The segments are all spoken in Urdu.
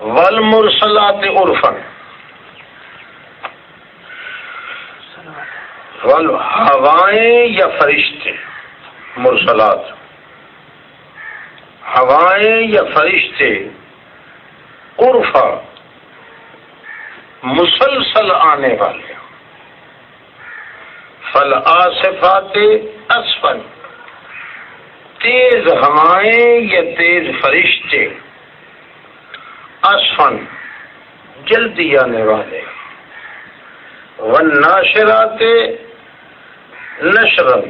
ول مرسلات عرفن ول ہوائیں یا فرشتے؟ مرسلات. ہوائیں یا فرشتے؟ عرفا. مسلسل آنے والے. فل آصفات اسفن تیز ہوائیں یا تیز فرشتے؟ اسفن جلدی آنے والے۔ ون ناشرات نشرن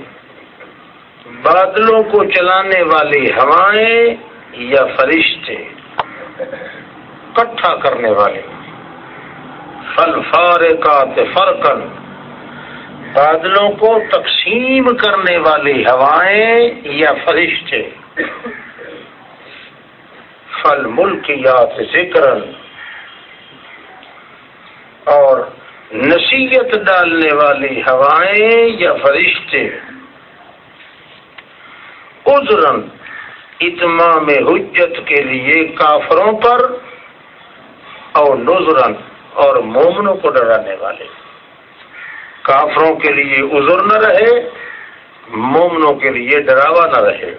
بادلوں کو چلانے والی ہوائیں یا فرشتے کٹھا کرنے والے۔ فل فارقات فرقن بادلوں کو تقسیم کرنے والی ہوائیں یا فرشتے۔ فل ملک یات ذکر اور نصیحت ڈالنے والی ہوائیں یا فرشتے ادرن اتمام حجت کے لیے کافروں پر اور نظرن اور مومنوں کو ڈرانے والے۔ کافروں کے لیے عذر نہ رہے، مومنوں کے لیے ڈراوا نہ رہے۔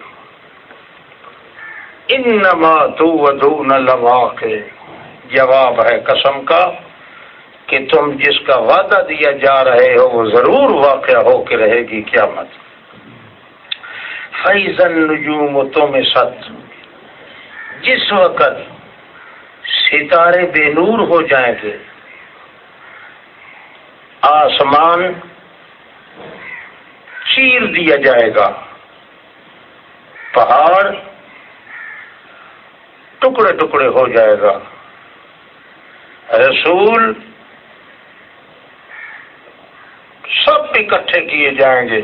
ان نما تو ودو نہ جواب ہے قسم کا کہ تم جس کا وعدہ دیا جا رہے ہو، وہ ضرور واقع ہو کے رہے گی کیا مت فیضن نجوم تم ست جس وقت ستارے بے نور ہو جائیں گے، آسمان چیر دیا جائے گا۔ پہاڑ ٹکڑے ٹکڑے ہو جائے گا۔ رسول سب اکٹھے کیے جائیں گے۔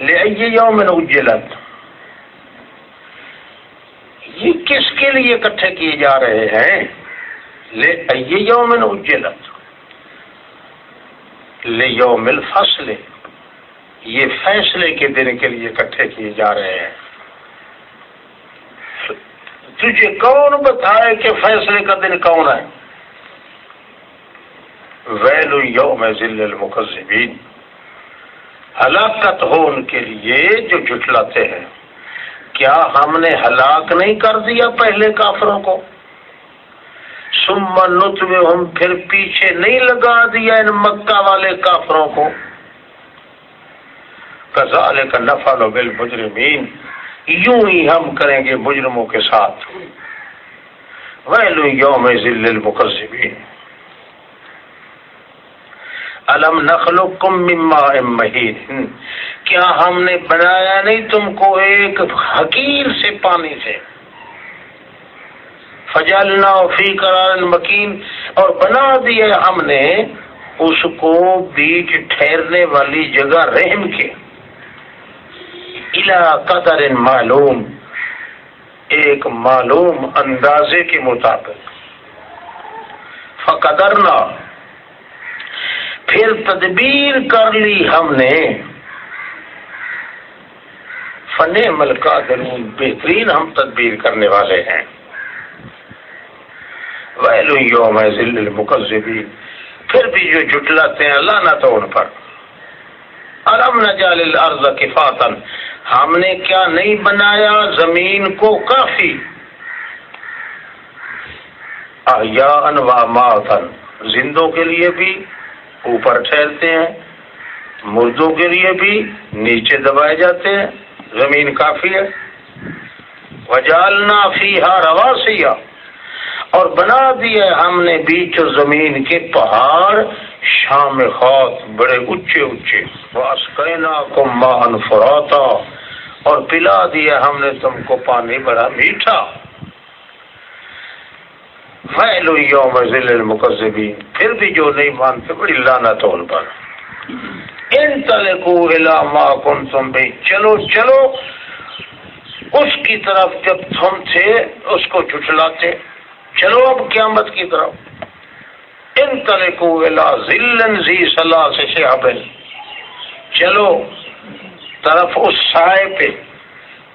لے آئیے یوم اجلت یہ کس کے لیے اکٹھے کیے جا رہے ہیں؟ لے آئیے یوم اجلت لے یوم الفصل۔ یہ فیصلے کے دن کے لیے اکٹھے کیے جا رہے ہیں۔ تجھے کون بتائے کہ فیصلے کا دن کون ہے؟ ویل یوم ذل المقذبین ہلاکت ہو ان کے لیے جو جٹلاتے ہیں۔ کیا ہم نے ہلاک نہیں کر دیا پہلے کافروں کو؟ سما نت میں ہم پھر پیچھے نہیں لگا دیا ان مکہ والے کافروں کو۔ کزال کا نفع لو بل مجرمین یوں ہی ہم کریں گے مجرموں کے ساتھ۔ ویلو یوم ذل المقذبین علم نخلو کم مما مہین۔ کیا ہم نے بنایا نہیں تم کو ایک حقیر سے پانی سے؟ فجلنا فی قرار مکین۔ اور بنا دیا ہم نے اس کو بیچ ٹھہرنے والی جگہ رحم کے۔ الا قدر معلوم، ایک معلوم اندازے کے مطابق۔ فقدرنا، پھر تدبیر کر لی ہم نے۔ فن ملکہ درون بہترین ہم تدبیر کرنے والے ہیں۔ ویلو یوم ذل پھر بھی جو جٹلاتے ہیں، اللہ نہ تو ان پر۔ علم نجال الارض کفاتن ہم نے کیا نہیں بنایا؟ زمین کو کافی۔ احیاء و ماتن زندوں کے لیے بھی، اوپر ٹھہرتے ہیں۔ مردوں کے لیے بھی، نیچے دبائے جاتے ہیں۔ زمین کافی ہے۔ وجالنا فی ہا روا اور بنا دیے ہم نے بیچ زمین کے پہاڑ، شام خاک بڑے اونچے اونچے۔ واس کہنا کو مان فراتا۔ اور پلا دیا ہم نے تم کو پانی بڑا میٹھا۔ ویلو یوم ذل المقذبین پھر بھی جو نہیں مانتے بڑی لعنت ان پر۔ ان تلقو الا ما کنتم بھی چلو چلو۔ اس کی طرف جب تم تھے، اس کو جھٹلاتے۔ چلو اب قیامت کی طرف۔ ان تلقو الا ذلن صلاح سے شہبن چلو۔ طرف اس سائے پہ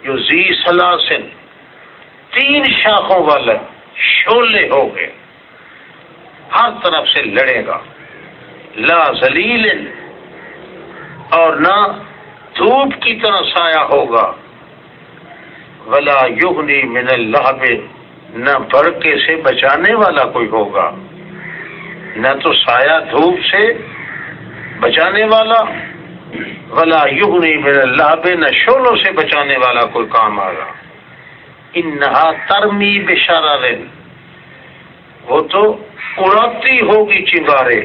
جو زی سلاسن تین شاخوں والا شولے ہو گئے، ہر طرف سے لڑے گا۔ لا زلیل اور نہ دھوپ کی طرح سایہ ہوگا۔ ولا یغنی من اللہ نہ برقے سے بچانے والا کوئی ہوگا۔ نہ تو سایہ دھوپ سے بچانے والا ولا یغنی من اللہ نہ شولوں سے بچانے والا کوئی کام آگا انہا ترمی بشارہ وہ تو اڑاتی ہوگی چنگارے۔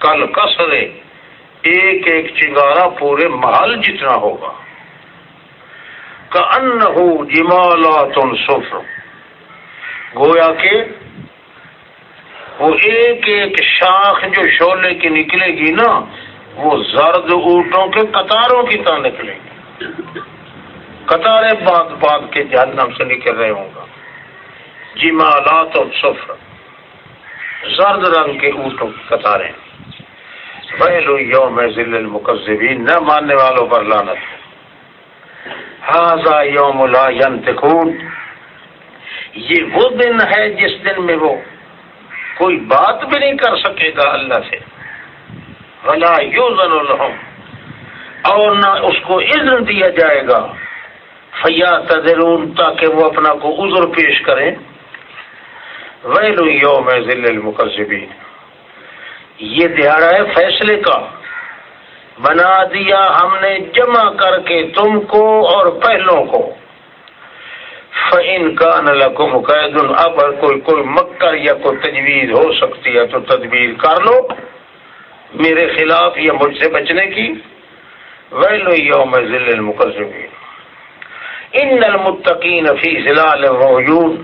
کل کسرے ایک ایک چنگارا پورے محل جتنا ہوگا۔ کا ان ہو تم سفر گویا کہ وہ ایک ایک شاخ جو شولے کی نکلے گی نا وہ زرد اونٹوں کے قطاروں کی طرح نکلے گی قطاریں باندھ باندھ کے جہنم سے نکل رہے ہوں گا۔ جی جمالات اور سفر۔ زرد رنگ کے اونٹوں کی قطاریں پہلو یوم ذل المقذبین نہ ماننے والوں پر لانت حاضا یوم لا ینتقون یہ وہ دن ہے جس دن میں وہ کوئی بات بھی نہیں کر سکے گا اللہ سے۔ ولا یوزن الحم اور نہ اس کو اذن دیا جائے گا۔ فیا تذرون تاکہ وہ اپنا کو عذر پیش کریں۔ ویلو یوم ذل المقذبین یہ دہاڑا ہے فیصلے کا۔ بنا دیا ہم نے جمع کر کے تم کو اور پہلوں کو۔ فعن کا نلکم قید اب کوئی کوئی مکر یا کوئی تجویز ہو سکتی ہے تو تدبیر کر لو۔ میرے خلاف یا مجھ سے بچنے کی؟ ویلو یوم ذل المقذبین ان المتقین فی ظلال وعیون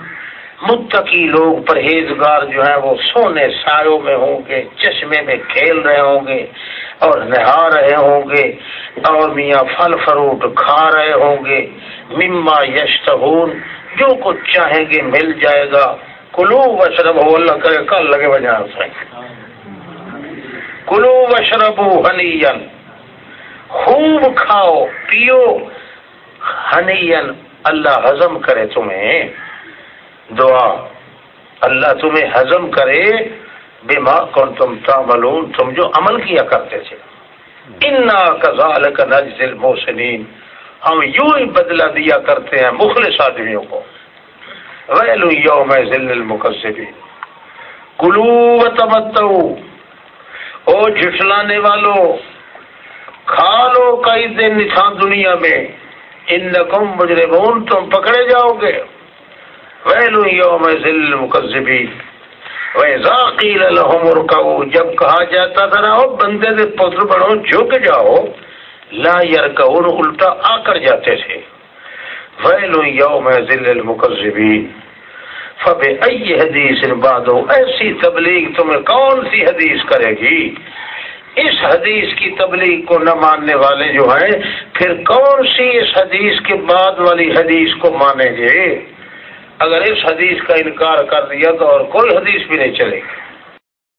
متقی لوگ پرہیزگار جو ہیں وہ سونے سایوں میں ہوں گے، چشمے میں کھیل رہے ہوں گے اور نہا رہے ہوں گے اور میاں پھل فروٹ کھا رہے ہوں گے۔ مما یشتہون، جو کچھ چاہیں گے مل جائے گا۔ کلو وشرب ہو اللہ کرے کل لگے بجا سے۔ کلو وشرب ہنی خوب کھاؤ، پیو۔ ہنی اللہ ہضم کرے تمہیں۔ دعا، اللہ تمہیں ہضم کرے۔ بے ماں کون تم تعملون، تم جو عمل کیا کرتے تھے۔ انا کزال کا نجل محسنین ہم یوں ہی بدلہ دیا کرتے ہیں مخلص آدمیوں کو۔ ویلو یوم ذل المقصبین کلو تمتو او جھٹلانے والو، کھا لو کئی دن تھا دنیا میں ان مجرمون، تم پکڑے جاؤ گے۔ ویلو یوم ذل مقذبین ویزا قیل لهم ارکعو جب کہا جاتا تھا نا بندے دے پتر بڑھو جھک جاؤ۔ لا یرکعون، الٹا آ کر جاتے تھے۔ ویلو یوم ذل المقذبین فب ائی حدیث بعدو؟ ایسی تبلیغ تمہیں کون سی حدیث کرے گی؟ اس حدیث کی تبلیغ کو نہ ماننے والے جو ہیں، پھر کون سی اس حدیث کے بعد والی حدیث کو مانیں گے؟ اگر اس حدیث کا انکار کر دیا تو اور کوئی حدیث بھی نہیں چلے گی۔